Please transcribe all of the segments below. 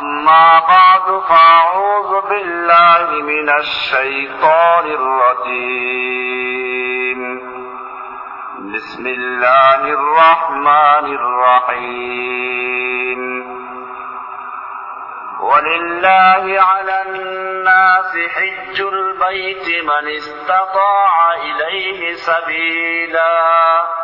أما بعد فأعوذ بالله من الشيطان الرجيم. بسم الله الرحمن الرحيم. ولله على الناس حج البيت من استطاع إليه سبيلا.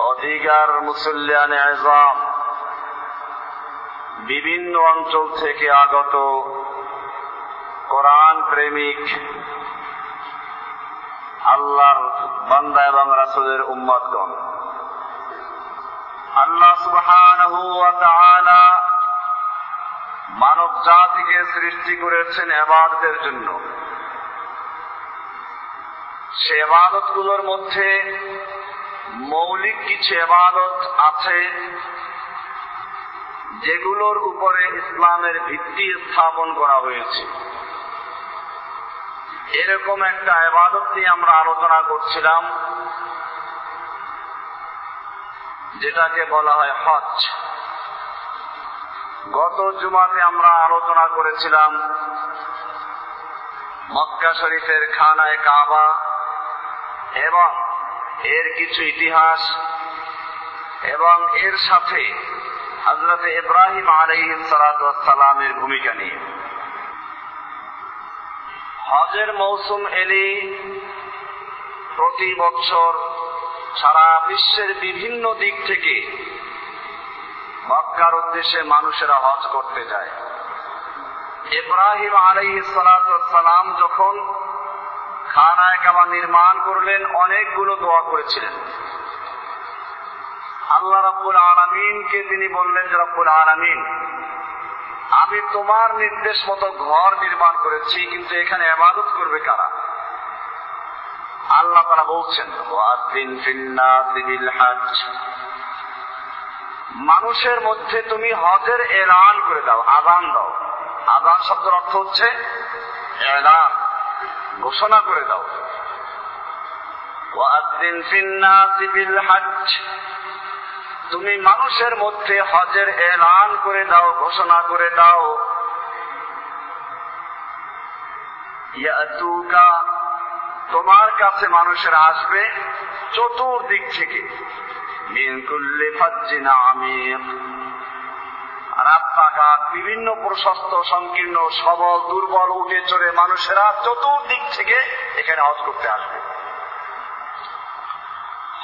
অধিকার মুসল্লিয়ান আজম। বিভিন্ন অঞ্চল থেকে আগত কোরআন প্রেমিক আল্লাহর বান্দা এবং রাসুলের উম্মতগণ। আল্লাহ সুবহানাহু ওয়া তাআলা মানব জাতিকে সৃষ্টি করেছেন এবাদতের জন্য। সে এবাদতগুলোর মধ্যে মৌলিক কিছু এবাদত আছে যেগুলোর উপরে ইসলামের ভিত্তি স্থাপন করা হয়েছে। এরকম একটা এবাদত নিয়ে আমরা আলোচনা করছিলাম, যেটাকে বলা হয় হজ। গত জুমাতে আমরা আলোচনা করেছিলাম মক্কা শরীফের খানায় কাবা এবং এর কিছু ইতিহাস এবং এর সাথে হজরত ইব্রাহিম আলহিম সালামের ভূমিকা নিয়ে। হজের মৌসুম এলে প্রতি বছর সারা বিশ্বের বিভিন্ন দিক থেকে মক্কার উদ্দেশ্যে মানুষেরা হজ করতে যায়। ইব্রাহিম আলহি সালাম যখন খানায় কাবা নির্মাণ করলেন, অনেকগুলো দোয়া করেছিলেন। আল্লাহ রাব্বুল আলমিনকে তিনি বললেন যে রাব্বুল আলমিন, আমি তোমার নির্দেশ মতো ঘর নির্মাণ করেছি, কিন্তু এখানে আবাদত করবে কারা? আল্লাহ তারা বলছেন মানুষের মধ্যে তুমি হজের এলান করে দাও আদান দাও। আদান শব্দের অর্থ হচ্ছে এলান। ঘোষণা করে দাও। তুমি মানুষের মধ্যে হজের এলান করে দাও, ঘোষণা করে দাও। তোমার কাছে মানুষের আসবে চতুর্দিক থেকে। রাস্তাঘাট বিভিন্ন প্রশস্ত, সংকীর্ণ, সবল, দুর্বল, উঠে চড়ে মানুষেরা চতুর্দিক থেকে এখানে হজ করতে আসবে।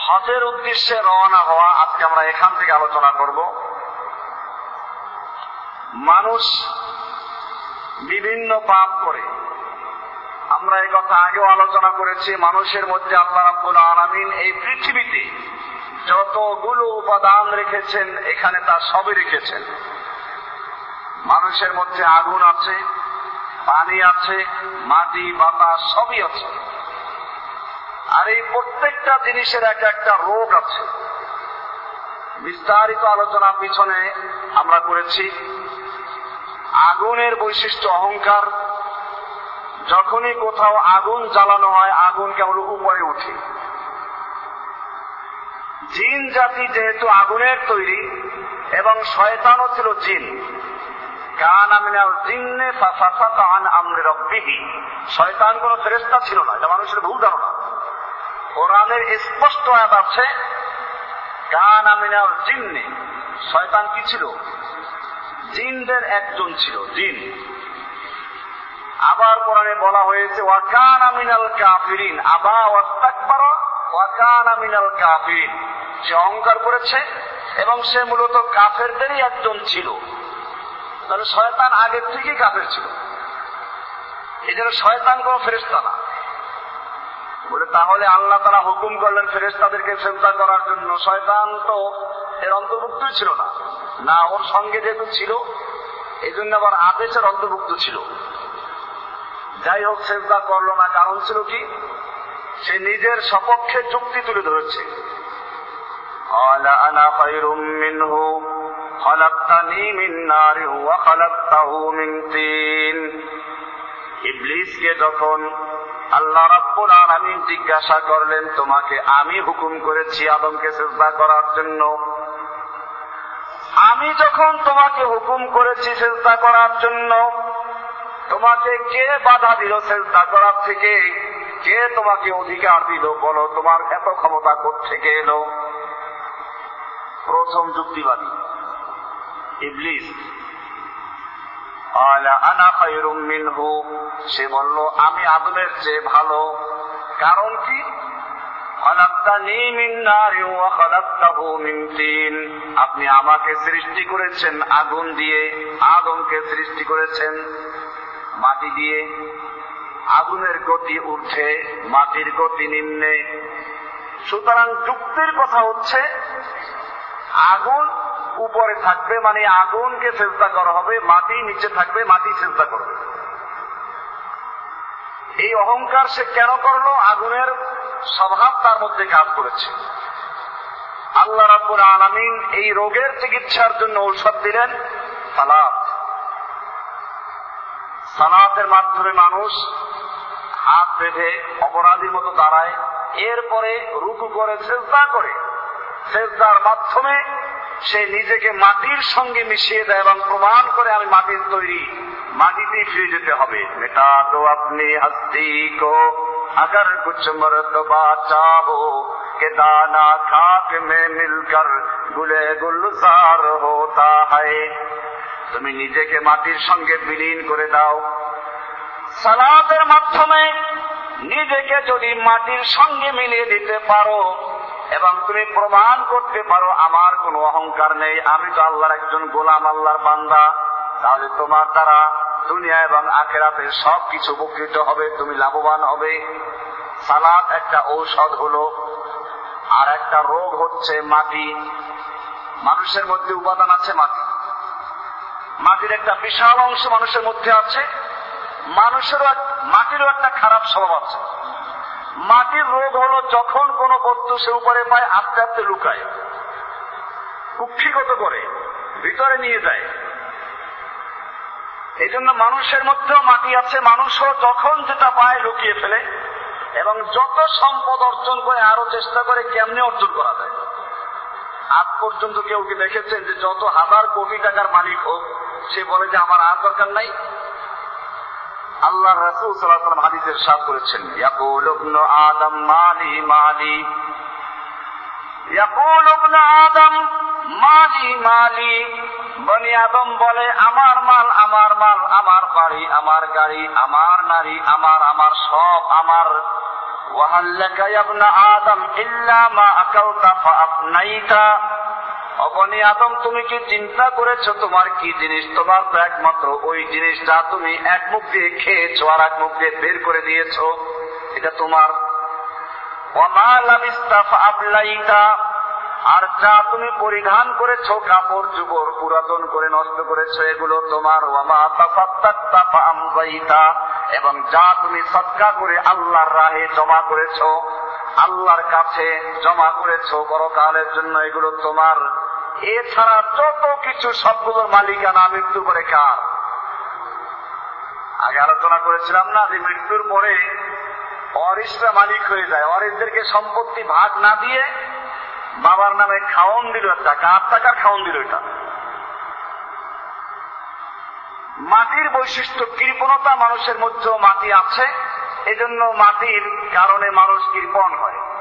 হজের উদ্দেশ্যে রওনা হওয়া আজকে আমরা এখান থেকে আলোচনা করব। মানুষ বিভিন্ন পাপ করে। আমরা এই কথা আগেও আলোচনা করেছি, মানুষের মধ্যে আল্লাহ রাব্বুল আলামিন এই পৃথিবীতে যতগুলো উপাদান রেখেছেন, এখানে তা সবই রেখেছেন। মানুষের মধ্যে আগুন আছে, পানি আছে, মাটি, বাতাস, সবই আছে। আর এই প্রত্যেকটা জিনিসের এক একটা রোগ আছে। বিস্তারিত আলোচনা পিছনে আমরা করেছি, আগুনের বৈশিষ্ট্য অহংকার। যখনই কোথাও আগুন জ্বালানো হয়, আগুন কেবল উপরে উঠে জিন জাতি যেহেতু আগুনের তৈরি, এবং শয়তানও ছিল জিন কান আমিনাল জিন্নে ফাসাফাতা আন আমরি রব্বিহি। শয়তান কোন ফেরেশতা ছিল না, এটা মানুষের ভুল ধারণা। কোরআনের স্পষ্ট আয়াত আছে কান আমিনাল জিন্নে। শয়তান কি ছিল? জিনদের একজন ছিল, জিন। আবার কোরআনে বলা হয়েছে ওয়াকান আমিনাল কাফিরিন, আবা ওয়াস্তাকবার ওয়াকান আমিনাল কাফিরিন। সে অহংকার করেছে এবং সে মূলত কাফেরদেরই একজন ছিল। তাহলে শয়তান আগের থেকেই কাফের ছিল। এই জন্য শয়তান কোন ফেরেস্তা না। বলে, তাহলে আল্লাহ তারা হুকুম করলেন ফেরেস্তাদেরকে চিন্তা করার জন্য। শয়তান তো এর অন্তর্ভুক্ত ছিল না। না, ওর সঙ্গে যেহেতু ছিল এই জন্য আবার আদেশের অন্তর্ভুক্ত ছিল। যাই হোক চিন্তা করল না। কারণ ছিল কি? সে নিজের সপক্ষে চুক্তি তুলে ধরেছে। আলা আনা মিনহু। خلقتني من نار وخلقته من طين ইবলিসকে যখন আল্লাহ রাব্বুল আলামিন জিজ্ঞাসা করলেন তোমাকে আমি হুকুম করেছি আদমকে চেষ্টা করার জন্য আমি যখন তোমাকে হুকুম করেছি চেষ্টা করার জন্য তোমাকে কে বাধা দিল চেষ্টা করার থেকে কে তোমাকে অধিকার দিল বলো তোমার এত ক্ষমতা থেকে এলো প্রথম যুক্তিবাদী ইবলিস। আনা খায়রুম মিনহু। সে বলল, আমি আদমের চেয়ে ভালো। কারণ কি? আপনি আমাকে সৃষ্টি করেছেন আগুন দিয়ে, আদমকে সৃষ্টি করেছেন মাটি দিয়ে। আগুনের গতি উঠে মাটির গতি নিম্নে। সুতরাং যুক্তির কথা হচ্ছে, আগুন উপরে থাকবে মানে আগুনকে চেষ্টা করা হবে, মাটি নিচে থাকবে, মাটি চেষ্টা করবে। এই অহংকার সে কেন করল? আগুনের স্বভাব তার মধ্যে কাজ করেছে। আল্লাহ রাব্বুল আলামিন এই রোগের চিকিৎসার জন্য ঔষধ দিলেন, সালাত। সালাতের মাধ্যমে মানুষ হাত বেঁধে অপরাধীর মতো দাঁড়ায়, এরপরে রুকু করে চেষ্টা করে। চেষ্টার মাধ্যমে সে নিজেকে মাটির সঙ্গে মিশিয়ে দেয় এবং প্রমাণ করে আমি মাটির তৈরি মাটিতে ফিরে যেতে হবে মেটা তো আপনি হস্তি কো अगर कुछ मरतबा चाहो के दाना खाक में मिलकर गुले गुलजार होता है তুমি নিজেকে মাটির সঙ্গে বিলীন করে দাও সালাতের মাধ্যমে নিজেকে যদি মাটির সঙ্গে মিলিয়ে দিতে পারো এবং তুমি প্রমাণ করতে পারো, আমার কোনো অহংকার নেই, আমি তো আল্লাহর একজন গোলাম, আল্লাহর বান্দা। তাহলে তোমার দ্বারা দুনিয়া এবং আখেরাতে সব কিছু উপকৃত হবে, তুমি লাভবান হবে। সালাদ একটা ঔষধ হলো, আর একটা রোগ হচ্ছে মাটি। মানুষের মধ্যে উপাদান আছে মাটি। মাটির একটা বিশাল অংশ মানুষের মধ্যে আছে। মানুষেরও মাটিরও একটা খারাপ স্বভাব আছে। মাটির রোগ হলো যখন কোন বস্তু সে উপরে পায়, আস্তে আস্তে লুকায়। কুক্ষিগত করে, ভিতরে নিয়ে যায়। এই জন্য মানুষের মধ্যেও মাটি আছে। মানুষও যখন যেটা পায় লুকিয়ে ফেলে এবং যত সম্পদ অর্জন করে আরও চেষ্টা করে, কেমনে অর্জন করা যায়। আজ পর্যন্ত কেউ কি দেখেছেন যে যত হাজার কোটি টাকার মালিক হোক, সে বলে যে আমার আর দরকার নাই। আল্লাহ রাসুল সাল্লাম হাদিসের সাথ করেছেন ইয়াকুল ইবনু আদম মালি মালি ইয়াকুল ইবনু আদম মালি মালি বনি আদম বলে আমার মাল আমার মাল আমার বাড়ি আমার গাড়ি আমার নারী আমার আমার সব আমার وهلك يا ابن آدم إلا ما أكلت فأفنيت অবনি আদম, তুমি কি চিন্তা করেছ তোমার কি জিনিস? তোমার তো একমাত্র ওই জিনিসটা তুমি এক মুখ দিয়ে খেয়েছো আর এক মুখ দিয়ে বের করে দিয়েছ। এটা তোমার। আর যা তুমি পরিধান করেছ, কাপড় চুপড় পুরাতন করে নষ্ট করেছ, এগুলো তোমার। এবং যা তুমি সদকা করে আল্লাহর রাহে জমা করেছ, আল্লাহর কাছে জমা করেছ, পরকালের জন্য এগুলো তোমার। এছাড়া যত কিছু সবগুলোর মালিকানা মৃত্যু করে কার? আগে আলোচনা করেছিলাম না যে মৃত্যুর পরে অরিসরা মালিক হয়ে যায়। অরিসদেরকে সম্পত্তি ভাগ না দিয়ে বাবার নামে খাওয়ন দিল একটা কার টাকার খাওয়ন দিল এটা। মাটির বৈশিষ্ট্য, কৃপণতা মানুষের মধ্যেও মাটি আছে। এজন্য মাটির কারণে মানুষ কৃপণ হয়।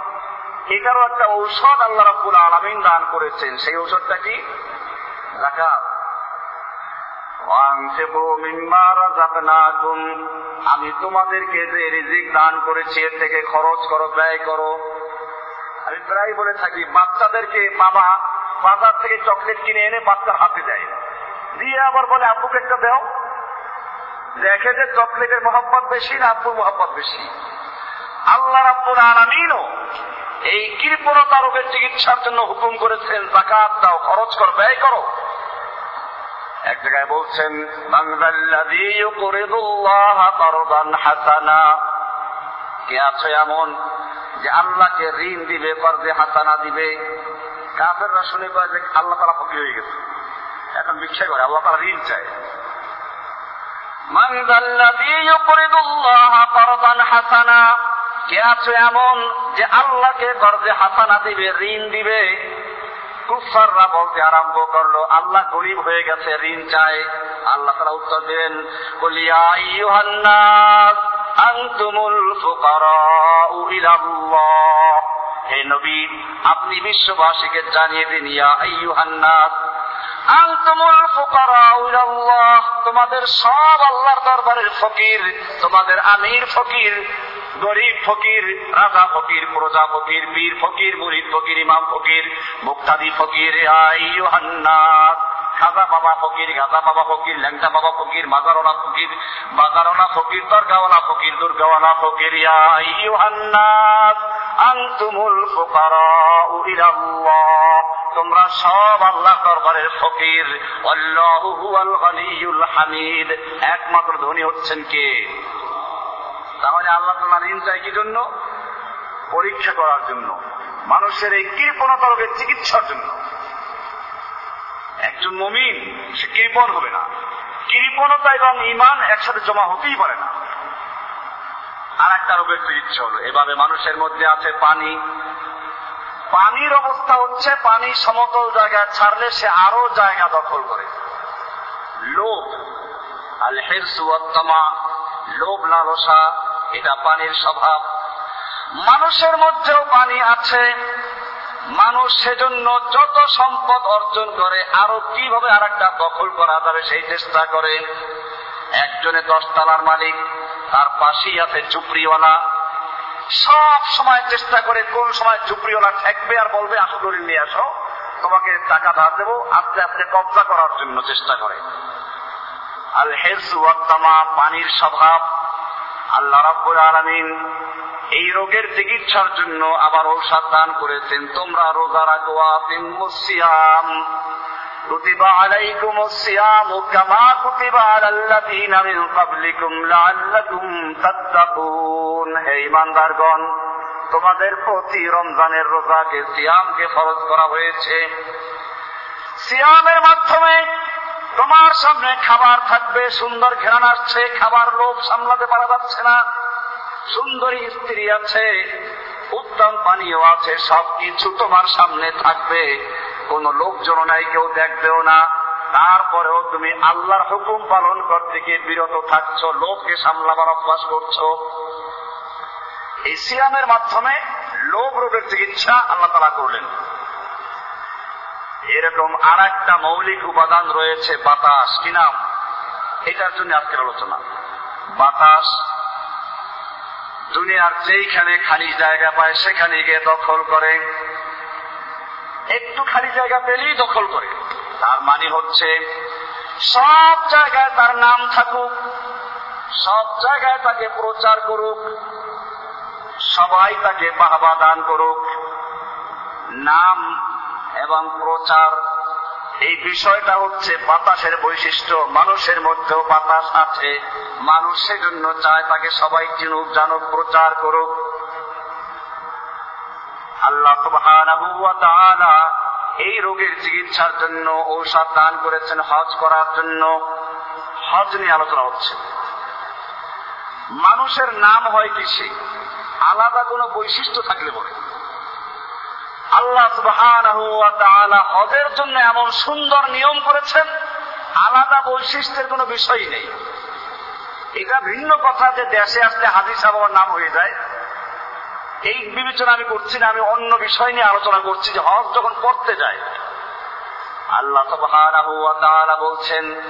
এটারও একটা ঔষধ আল্লাহ রাব্বুল আলামিন দান করেছেন। সেই ঔষধটা কি? আমি তোমাদেরকে যে রিজিক দান করেছি, এর থেকে খরচ করো, ব্যয় করো। আমি প্রায় বলে থাকি, বাচ্চাদেরকে বাবা বাজার থেকে চকলেট কিনে এনে বাচ্চার হাতে দেয়। দিয়ে আবার বলে আব্বুকে একটা দাও। দেখে যে চকলেটের মহব্বত বেশি না আব্বুর মহব্বত বেশি। আল্লাহ রাব্বুল আলামিনও এই কৃপণতা রোগের চিকিৎসার জন্য হুকুম করেছেন জাকাত দাও, খরচ কর, ব্যয় করো। এক জায়গায় বলছেন হাসানা। কে আছে এমন যে আল্লাহকে ঋণ দিবে, কর্জে হাসানা দিবে? কাফেররা শুনে কয় যে আল্লাহ তারা ফকির হয়ে গেছে। এখন ভিক্ষা করে, আল্লাহ তারা ঋণ চায়। হাসানা। কে আছে এমন যে আল্লাহকে কর্জে হাসানা দিবে, ঋণ দিবে। কুফাররা বলতে আরম্ভ করল, আল্লাহ গরিব হয়ে গেছে, ঋণ চায় আল্লাহ তারা উত্তর দেন বলিয়া ইউহান্নাস আনতুমুল ফুকারাউ হে নবী, আপনি বিশ্ববাসীকে জানিয়ে দিন, ইয়া আইয়ুহান্নাস, আনতুমুল ফুকারাউ ইলাল্লাহ। তোমাদের সব আল্লাহর দরবারের ফকির, তোমাদের আমির ফকির গরিব ফকির, রাজা ফকির, প্রজা ফকির, বীর ফকির, মুরিদ ফকির, ইমাম ফকির, মুক্তাদি ফকির আইয়ুহান্নাস খাজা বাবা ফকির, গাজা বাবা ফকির ল্যাংটা বাবা ফকির, মাজারওয়ালা ফকির বাজারওয়ালা ফকির, দরগাওয়ালা ফকির, দুর্গাওয়ালা ফকির ইউহান্নাস। আনতুমুল ফুকারাউ ইলাল্লাহ। তোমরা সব আল্লাহ দরবারের ফকির। আল্লাহু হুয়াল গনিয়ুল হামিদ। একমাত্র ধনী হচ্ছেন কে? তাহলে আল্লাহ তোমার ঋণ চাই কি জন্য পরীক্ষা করার জন্য। মানুষের এই কৃপণতা রোগের চিকিৎসার জন্য। একজন মমিন, সে কৃপণ হবে না। কৃপণতা এবং ইমান একসাথে জমা হতেই পারে না। আর একটা রোগের চিকিৎসা হলো, এভাবে মানুষের মধ্যে আছে পানি। পানির অবস্থা হচ্ছে, পানি সমতল জায়গায় ছাড়লে সে আরও জায়গা দখল করে। লোভ। আল হেরসুয়াত্তমা লোভ লালসা এটা পানির স্বভাব। মানুষের মধ্যেও পানি আছে। মানুষ সেজন্য যত সম্পদ অর্জন করে, আরও কীভাবে আর একটা দখল করা যাবে সেই চেষ্টা করে। একজনে দশতলার মালিক, তার পাশেই আছে চুপড়িওয়ালা সব সময় চেষ্টা করে কোন সময় চুপড়িওয়ালা ঠেকবে আর বলবে আসো দলিল নিয়ে আসো। তোমাকে টাকা ধার দেবো। আস্তে আস্তে কবজা করার জন্য চেষ্টা করে। আর হেজু পানির স্বভাব। আল্লাহ রাব্বুল আলামিন এই রোগের চিকিৎসার জন্য আবার ঔষধ দান করেছেন। তোমরা রোজা রাখো সিয়াম। কুতিবা আলাইকুম সিয়াম কামা কুতিবা আলাল্লাযীনা মিন ক্বাবলিকুম লাআল্লাকুম তাত্তাকুন। হে ঈমানদারগণ, তোমাদের প্রতি রমজানের রোজাকে সিয়ামকে ফরজ করা হয়েছে। সিয়ামের মাধ্যমে তোমার সামনে খাবার থাকবে, সুন্দর ঘেরান আসছে, খাবার লোভ সামলাতে পারা যাচ্ছে না। সুন্দরী স্ত্রী আছে, উত্তম পানীয় আছে, সবকিছু তোমার সামনে থাকবে। কোন লোকজন নাই, কেউ দেখবেও না। তারপরেও তুমি আল্লাহর হুকুম পালন করতে গিয়ে বিরত থাকছ লোককে সামলাবার অভ্যাস করছ। এই সিয়ামের মাধ্যমে লোভ রোগের চিকিৎসা আল্লাহ তালা করলেন। এরকম আর একটা মৌলিক উপাদান রয়েছে বাতাস। কি নাম? এটার জন্য আজকের আলোচনা। বাতাস দুনিয়ার যেইখানে খালি জায়গা পায়, সেখানে গিয়ে দখল করে। একটু খালি জায়গা পেলেই দখল করে। তার মানে হচ্ছে, সব জায়গায় তার নাম থাকুক, সব জায়গায় তাকে প্রচার করুক, সবাই তাকে বাহবা দান করুক। নাম এবং প্রচার। এই বিষয়টা হচ্ছে বাতাসের বৈশিষ্ট্য। মানুষের মধ্যেও বাতাস আছে। মানুষ সেজন্য চায় তাকে সবাই চিনুক, জানুক, প্রচার করুক। আল্লাহ এই রোগের চিকিৎসার জন্য ঔষধ দান করেছেন, হজ করার জন্য। হজ নিয়ে আলোচনা হচ্ছে। মানুষের নাম হয় কিসে আলাদা কোনো বৈশিষ্ট্য থাকলে বলে। আল্লাহ হজের জন্য এমন সুন্দর নিয়ম করেছেন, আলাদা বৈশিষ্ট্যের কোনো বিষয় নেই। এটা ভিন্ন কথা যে দেশে আসতে হাদিস আবার নাম হয়ে যায়। এই বিবেচনা আমি করছি না, আমি অন্য বিষয় নিয়ে আলোচনা করছি যে হজ যখন পড়তে যায়, আল্লাহ তাআলা বলছেন,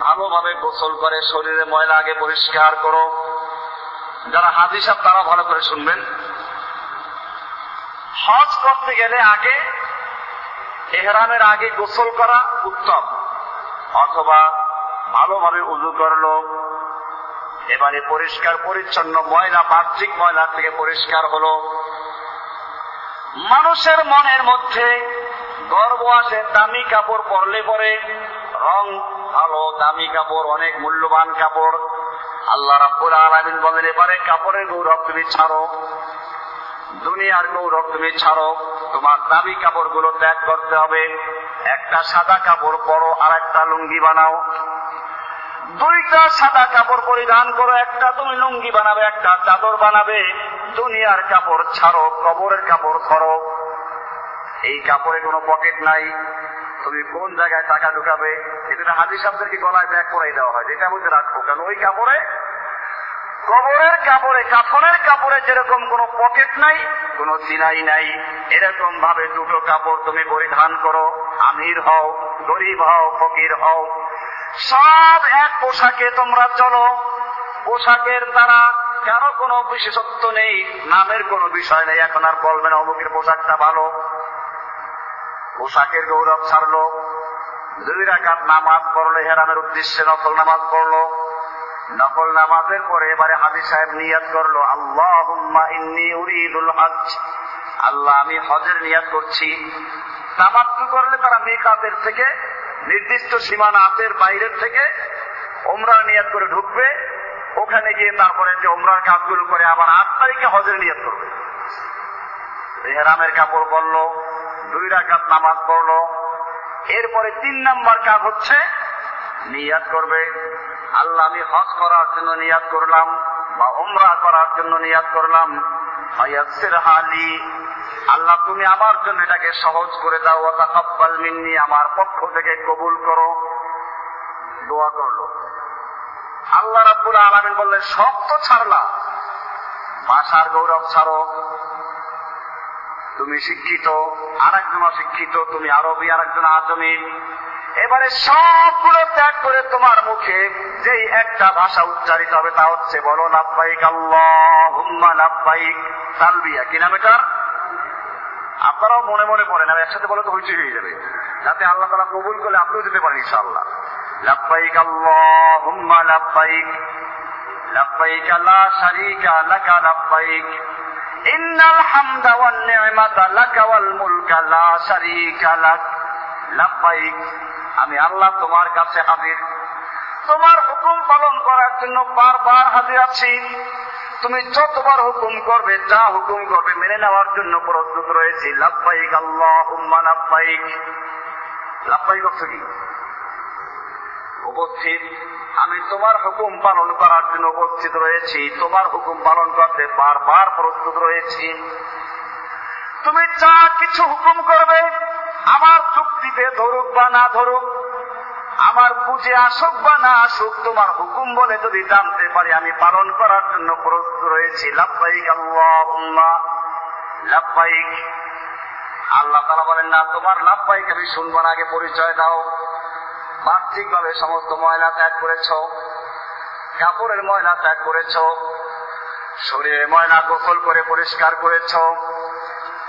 ভালোভাবে গোসল করে শরীরে ময়লা আগে পরিষ্কার করো। যারা হাদিস তারা ভালো করে শুনবেন। হজ করতে গেলে আগে এহরামের আগে গোসল করা উত্তম। অথবা ভালোভাবে উজু করল এবারে পরিষ্কার, পরিচ্ছন্ন ময়লা, বাহ্যিক ময়লা থেকে পরিষ্কার হলো। মানুষের মনের মধ্যে গর্ব আসে, দামি কাপড় পরলে পরে রং ভালো, দামি কাপড়, অনেক মূল্যবান কাপড়। আল্লাহ রাব্বুল আলামিন বলেন, এবারে কাপড়ের গৌরব তুমি ছাড়ো। দুনিয়ার গৌরব তুমি ছাড়ো, তোমার দামি কাপড়গুলো ত্যাগ করতে হবে। একটা সাদা কাপড় পরো আর একটা লুঙ্গি বানাও। দুইটা সাদা কাপড় পরিধান করো, একটা তুমি লুঙ্গি বানাবে, একটা চাদর বানাবে। দুনিয়ার কাপড় ছাড়ো, কবরের কাপড় ধরো। এই কাপড়ে কোনো পকেট নাই। তুমি কোন জায়গায় টাকা ঢুকাবে? এটা হাজি সাহেবদেরকে গলায় ব্যাগ করাই দেওয়া হয়? যেটা মধ্যে রাখব কারণ ওই কাপড়ে কবরের কাপড়ে, কাফনের কাপড়ে যেরকম কোনো পকেট নাই, কোনো সিলাই নাই, এরকম ভাবে দুটো কাপড় তুমি পরিধান করো। আমির হও, গরিব হও, ফকির হও। সব এক পোশাকে তোমরা চলো। পোশাকের দ্বারা কারও কোনো বিশেষত্ব নেই, নামের কোনো বিষয় নেই। এখন আর বলবেন অমুকের পোশাকটা ভালো। পোশাকের গৌরব ছাড়লো। দুই রাকাত নামাজ পড়ল হেরামের উদ্দেশ্যে নকল নামাজ পড়ল। নকল নামাজের পরে এবারে হাজি সাহেব নিয়াত করল আল্লাহ ইন্নি উরিদুল হজ আল্লাহ, আমি হজের নিয়াত করছি। তামাত্তু করলে তারা মেকাতের থেকে, নির্দিষ্ট সীমানা আতের বাইরের থেকে ওমরার নিয়াত করে ঢুকবে। ওখানে গিয়ে তারপরে যে ওমরার কাজগুলো করে, আবার আট তারিখে হজের নিয়াত করবে। হেরামের কাপড় পরলো, দুই রাকাত নামাজ পড়ল। এরপরে তিন নাম্বার কাজ হচ্ছে, নিয়াত করবে। আল্লাহ আমি হজ করার জন্য নিয়াত করলাম বা উমরা করার জন্য নিয়াত করলাম। হালি আল্লাহ, তুমি আমার জন্য এটাকে সহজ করে দাও। তাকাব্বাল মিন্নি, আমার পক্ষ থেকে কবুল করো। দোয়া করল। আল্লাহ রাব্বুল আলামিন বললেন, সব তো ছাড়লা। ভাষার গৌরব ছাড়ো। তুমি শিক্ষিত আর একজন অশিক্ষিত, তুমি আরবি, আরেকজন আজমি। এবারে সবগুলো ত্যাগ করে তোমার মুখে যেই একটা ভাষা উচ্চারিত হবে তা হচ্ছে বলো লাভবাইক আল্লাহ লাভবাইক তালবিয়া, কি নাম এটা আপনারাও মনে মনে পড়েন আর একসাথে বলে তো হইচই হয়ে যাবে। যাতে আল্লাহ তালা কবুল করলে আপনিও যেতে পারেন ইনশাআল্লাহ। লাভবাইক আল্লাহ হুম্মা লাভবাইক লাভবাইক লা শারিকা লাকা লাভবাইক ইন্নাল হামদা ওয়ান নি'মাতা লাকা ওয়াল মুলকা লা শারিকা লাক। লাভবাইক আমি আল্লাহ তোমার কাছে হাজির। তোমার হুকুম পালন করার জন্য বারবার হাজির আছি। তুমি যতবার হুকুম করবে, যা হুকুম করবে মেনে নেওয়ার জন্য প্রস্তুত রয়েছি। লাভবাইক আল্লাহ উম্মা লাভবাইক লাভবাইক অর্থ কি? উপস্থিত। আমি তোমার হুকুম পালন করার জন্য উপস্থিত রয়েছি। তোমার হুকুম পালন করতে বারবার প্রস্তুত রয়েছি। তুমি যা কিছু হুকুম করবে আমার চুক্তিতে ধরুক বা না ধরুক, আমার বুঝে আসুক বা না আসুক, তোমার হুকুম বলে যদি জানতে পারি, আমি পালন করার জন্য প্রস্তুত রয়েছি। লাভবাইক আল্লাহ লাভবাইক আল্লাহ তারা বলেন, না, তোমার লাভবাইক আমি শুনব না, আগে পরিচয় দাও। বাহ্যিক ভাবে সমস্ত ময়লা ত্যাগ করেছ, কাপড়ের ময়লা ত্যাগ করেছ শরীরে ময়লা গোসল করে পরিষ্কার করেছ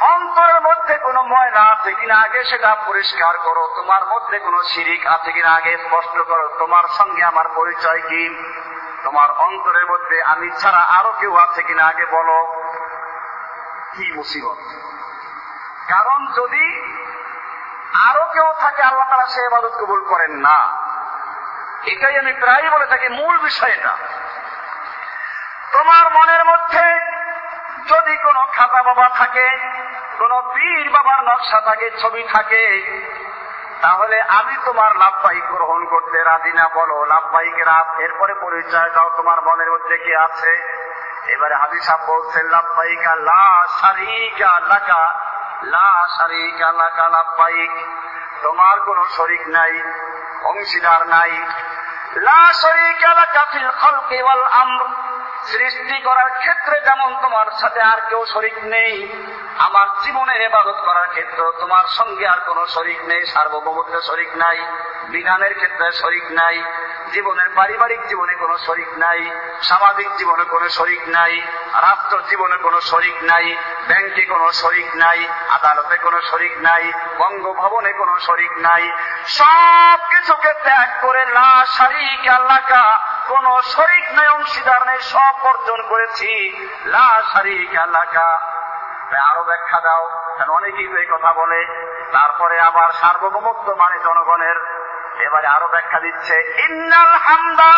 অন্তরের মধ্যে কোনো ময়লা আছে কিনা আগে সেটা পরিষ্কার করো। তোমার মধ্যে কোনো শিরিক আছে কিনা আগে স্পষ্ট করো। তোমার সঙ্গে আমার পরিচয় কি? তোমার অন্তরের মধ্যে আমি ছাড়া আরও কেউ আছে কিনা আগে বলো। কি মুসিবত? কারণ যদি আরও কেউ থাকে, আল্লাহ তারা সে এবাদত কবুল করেন না। এটাই আমি প্রায় বলে থাকি, মূল বিষয় এটা। তোমার মনের মধ্যে যদি কোনো খাতা বাবা থাকে, কোন পীর বাবার নকশা থাকে, ছবি থাকে, তাহলে আমি তোমার লাভবাহিক গ্রহণ করতে রাজি না, বলো। লাভবাহিক রাত, এরপরে পরিচয় দাও, তোমার মনের মধ্যে কি আছে? এবারে হাবি সাহেব বলছেন, লাভবাহিকা লা সারিকা লাকা, লা সারিকা লাকা লাভবাহিক। তোমার কোনো শরিক নাই, অংশীদার নাই। লা শরিকা লাকা ফিল খালকি ওয়াল আমর। সৃষ্টি করার ক্ষেত্রে যেমন তোমার সাথে আর কেউ শরিক নেই, আমার জীবনে এবাদত করার ক্ষেত্রে তোমার সঙ্গে আর কোনো শরিক নেই, সার্বভৌমত্ব শরিক নাই, বিধানের ক্ষেত্রে শরিক নাই, জীবনের পারিবারিক জীবনে কোনো শরিক নাই, সামাজিক জীবনে কোনো শরিক নাই, রাষ্ট্র জীবনে কোনো শরিক নাই, ব্যাংকে কোনো শরিক নাই, আদালতে কোনো শরিক নাই, বঙ্গভবনে কোনো শরিক নাই, সব কিছুকে ত্যাগ করে লা শারিক আল্লাহকা কোন শরিক নাই অংশীদার নেই সব অর্জন করেছি। লা শারিক আল্লাহকা আরও ব্যাখ্যা দাও। অনেকেই তো এই কথা বলে। তারপরে আবার সার্বভৌমত্ব মানে জনগণের। এবারে আরও ব্যাখ্যা দিচ্ছে, ইন্নাল হামদা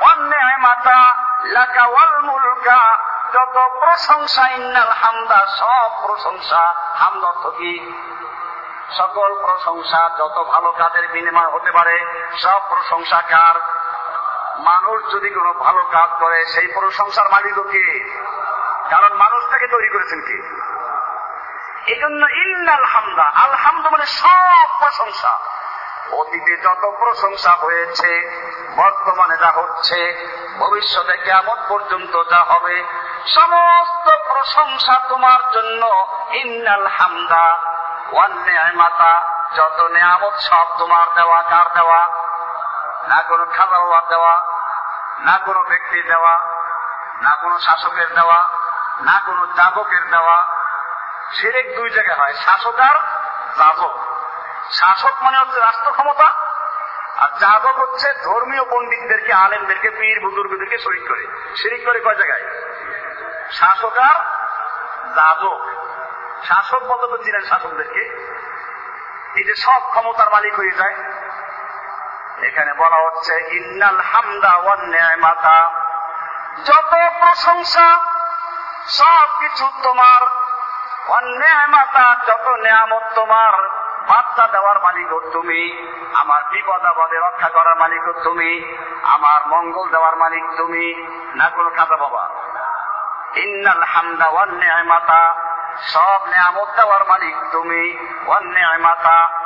অন্যায় মাতা লাকা ওয়াল মুলকা। যত প্রশংসা, ইন্নাল হামদা সব প্রশংসা। হামদ অর্থ কি? সকল প্রশংসা যত ভালো কাজের বিনিময় হতে পারে, সব প্রশংসা কার? মানুষ যদি কোনো ভালো কাজ করে, সেই প্রশংসার মালিকও কে? কারণ মানুষ তাকে তৈরি করেছেন কি? এই জন্য ইন্নাল হামদা, আলহামদ মানে সব প্রশংসা। অতীতে যত প্রশংসা হয়েছে, বর্তমানে যা হচ্ছে, ভবিষ্যতে কেমন পর্যন্ত যা হবে, সমস্ত প্রশংসা তোমার জন্য ইন্নাল হামদা। ওয়ান মাতা যত নেয়ামত সব তোমার দেওয়া, কার দেওয়া? না কোনো খাবার দেওয়া, না কোনো ব্যক্তির দেওয়া, না কোনো শাসকের দেওয়া, না কোনো যাবকের দেওয়া সেরেক দুই জায়গায় হয়, শাসক আর যাবক শাসক মানে হচ্ছে রাষ্ট্র ক্ষমতা, আর যাবক হচ্ছে ধর্মীয় পণ্ডিতদেরকে, আলেমদেরকে, পীর, বুজুর্গদেরকে শরিক করে। শরিক করে কয় জায়গায়? শাসক আর যাবক শাসক বলতে তো চিনেন শাসকদেরকে। এই যে সব ক্ষমতার মালিক হয়ে যায় এখানে বলা হচ্ছে, ইন্নাল হামদা ওয়ান মাতা যত প্রশংসা, সব কিছু তোমার। অন্যায় মাতা যত নেয়ামত তোমার। বাচ্চা দেওয়ার মালিক তুমি, আমার বিপদ আপদে রক্ষা করার মালিক তুমি, আমার মঙ্গল দেওয়ার মালিক তুমি। না কোনো খাতা বাবা। ইন্নাল হামদা অন্যায় মাতা সব নেয়ামত দেওয়ার মালিক তুমি। অন্যায় মাতা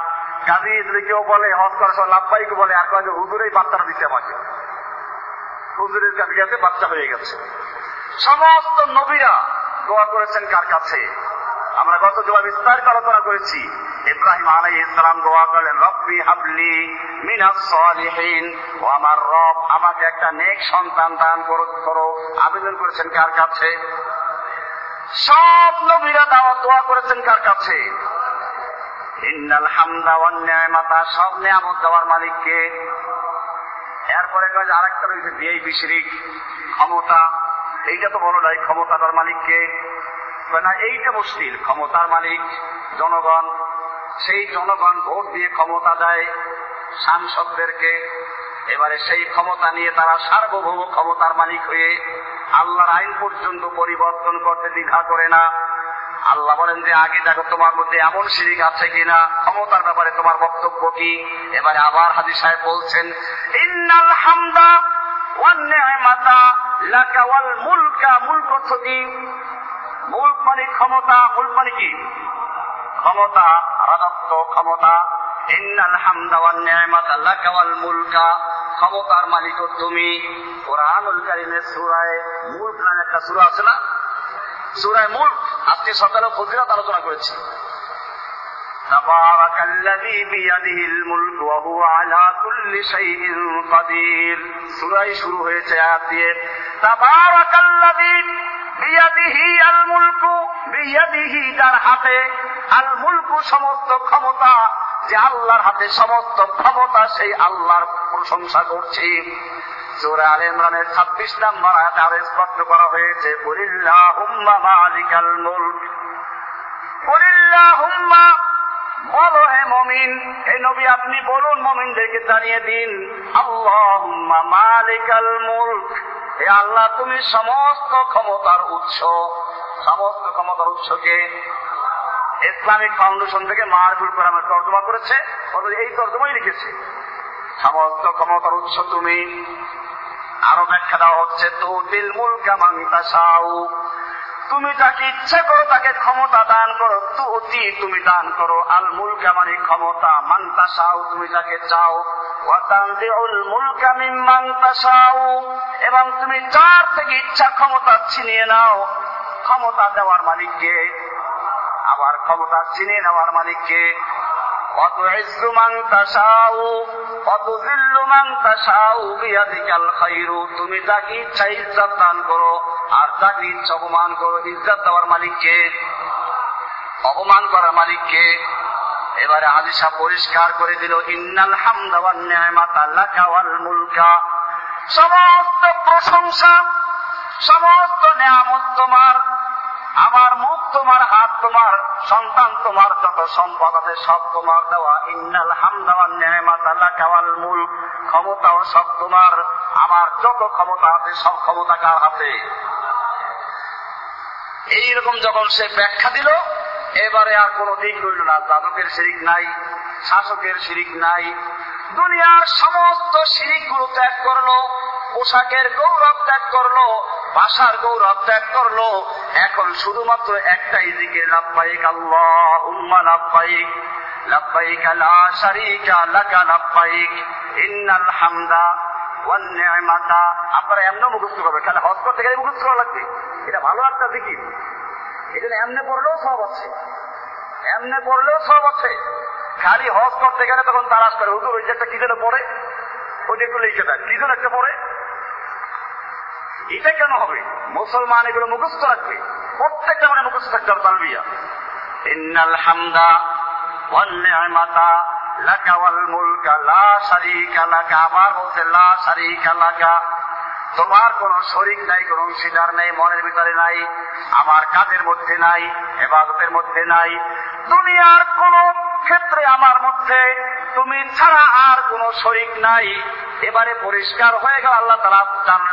কাজী কেউ বলে, হজ করার সময় লাভবাহিক বলে, আর কয়ে হুজুরেই বাচ্চাটা দিতে আমাকে। হুজুরের কাছে গেছে, বাচ্চা হয়ে গেছে। সমস্ত নবীরা দোয়া করেছেন কার কাছে? আমরা গত জবাব বিস্তারিত আলোচনা করেছি। ইব্রাহিম আলাই ইসলাম দোয়া করলেন, রব্বি হাবলি মিনাস সালিহিন, ও আমার রব আমাকে একটা নেক সন্তান দান করো আবেদন করেছেন কার কাছে? সব নবীরা দাওয়া দোয়া করেছেন কার কাছে? ইন্নাল হামদা ওয়ান নিয়ামাতা, সব নিয়ামত দেওয়ার মালিককে। এরপরে কয় যে আরেকটা রয়েছে বিয়ে বিশরিক ক্ষমতা। এইটা তো বলো নাই, ক্ষমতাটার মালিককে। না, এইটা মুশকিল, ক্ষমতার মালিক, জনগণ। সেই জনগণ ভোট দিয়ে ক্ষমতা দেয় সাংসদদেরকে। এবারে সেই ক্ষমতা নিয়ে তারা সার্বভৌম ক্ষমতার মালিক হয়ে আল্লাহর আইন পর্যন্ত পরিবর্তন করতে দ্বিধা করে না। আল্লাহ বলেন যে, আগে দেখো তোমার মধ্যে এমন শিরিক আছে কিনা, ক্ষমতার ব্যাপারে তোমার বক্তব্য কি? এবারে আবার হাজি সাহেব বলছেন, ইন্নাল হামদা মাতা লাকা ওয়াল মুলকা মুলক অর্থ কি? মুলক মানে ক্ষমতা মুলক মানে কি? ক্ষমতা, রাজত্ব, ক্ষমতা। ইন্নাল হামদা ওয়ান নিয়ামাতা লাকা ওয়াল মুলকা, ক্ষমতার মালিক তুমি। কোরআনুল কারিমের সূরায় মুলক নামে একটা সূরা আছে না? সূরায় মুলক আজকে সকালে ফজিলত আলোচনা করেছি تبارك الذي بيده الملك وهو على كل شيء قدير সূরাই শুরু হয়েছে আয়াত দিয়ে تبارك الذي বিয়াদিহি আল মুলকু বিয়াদিহি যার হাতে আল মুলকু সমস্ত ক্ষমতা যে আল্লাহর হাতে সমস্ত ক্ষমতা সেই আল্লাহর প্রশংসা করছি সূরা ইমরানের 26 নম্বর আয়াতে আরও স্পষ্ট করা হয়েছে কুলিল্লাহুম্মা মালিকাল মুলক। কুলিল্লাহুম্মা বলো হে মমিন, হে নবী, আপনি বলুন মমিনদেরকে জানিয়ে দিন আল্লাহ মালিকাল মুলক। হে আল্লাহ, তুমি সমস্ত ক্ষমতার উৎস। সমস্ত ক্ষমতার উৎসকে ইসলামিক ফাউন্ডেশন থেকে মারফুল কোরআনের তর্জমা করেছে। এই তর্জমাই লিখেছে। সমস্ত ক্ষমতার উৎস তুমি। আরও ব্যাখ্যা দেওয়া হচ্ছে, তো দিল মুল কামাং তাসাউ তুমি যাকে ইচ্ছা করো তাকে ক্ষমতা দান করো, তু অতি তুমি দান করো। আল মুল কামানি ক্ষমতা মানতা তাসাউ তুমি যাকে চাও। এবং তুমি যার থেকে ইচ্ছা ক্ষমতা ছিনিয়ে নাও, ক্ষমতা দেওয়ার মালিককে। আবার ক্ষমতা ছিনিয়ে নেওয়ার মালিককে। তুমি যাকে ইচ্ছা ইজ্জত দান করো আর যাকে ইচ্ছা অপমান করো, ইজ্জত দেওয়ার মালিককে অপমান করার মালিককে এবারে হাদিসা পরিষ্কার করে দিল, ইন্নাল হামদা ওয়ান নি'মাতা লাকা ওয়াল মুলকা। সমস্ত প্রশংসা, সমস্ত নিয়ামত তোমার। আমার মুখ তোমার, হাত তোমার, সন্তান তোমার, যত সম্পদ আছে সব তোমার দেওয়া। ইন্নাল হামদাওয়ান নিয়ামাত আল্লাহ কাওয়াল মূল ক্ষমতাও সব তোমার। আমার যত ক্ষমতা আছে সব ক্ষমতা কার হাতে? এইরকম যখন সে ব্যাখ্যা দিল, এবারে আর কোনো দিক রইল না। দাদকের শিরিক নাই, শাসকের শিরিক নাই। দুনিয়ার সমস্ত শিরিকগুলো ত্যাগ করল, পোশাকের গৌরব ত্যাগ করল, ভাষার গৌরব ত্যাগ করল এখন শুধুমাত্র একটাই দিকে লাভবাহিক আল্লাহ উম্মা লাভবাহিক লাভবাহিক লা শারিকা লাকা লাভবাহিক ইন্নাল হামদা ওয়ান নি'মাতা। আপনারা এমন মুখস্থ করবে তাহলে হজ করতে গেলে মুখস্থ করা লাগবে। এটা ভালো একটা দিকি এটা এমনে পড়লেও সব আছে। এমনে পড়লেও সব আছে। খালি হজ করতে গেলে তখন তারাস করে, হুজুর ওই যে একটা কি যেন পড়ে, ওইটা একটু লিখে দেয় কি যেন একটা পড়ে এটা কেন হবে? মুসলমান এগুলো মুখস্থ রাখবে। প্রত্যেকটা মানে মুখস্থ থাকতে হবে তালবিয়া। ইন্নাল হামদা মুলকা লা আবার বলতে লা তোমার কোন শরিক নাই, কোন অংশীদার নাই, মনের ভিতরে নাই, আমার কাজের মধ্যে নাই, এবাদতের মধ্যে নাই। দুনিয়ার কোন ক্ষেত্রে আমার মধ্যে তুমি ছাড়া আর কোন শরিক নাই। এবারে পরিষ্কার হয়ে গেল, আল্লাহ তারা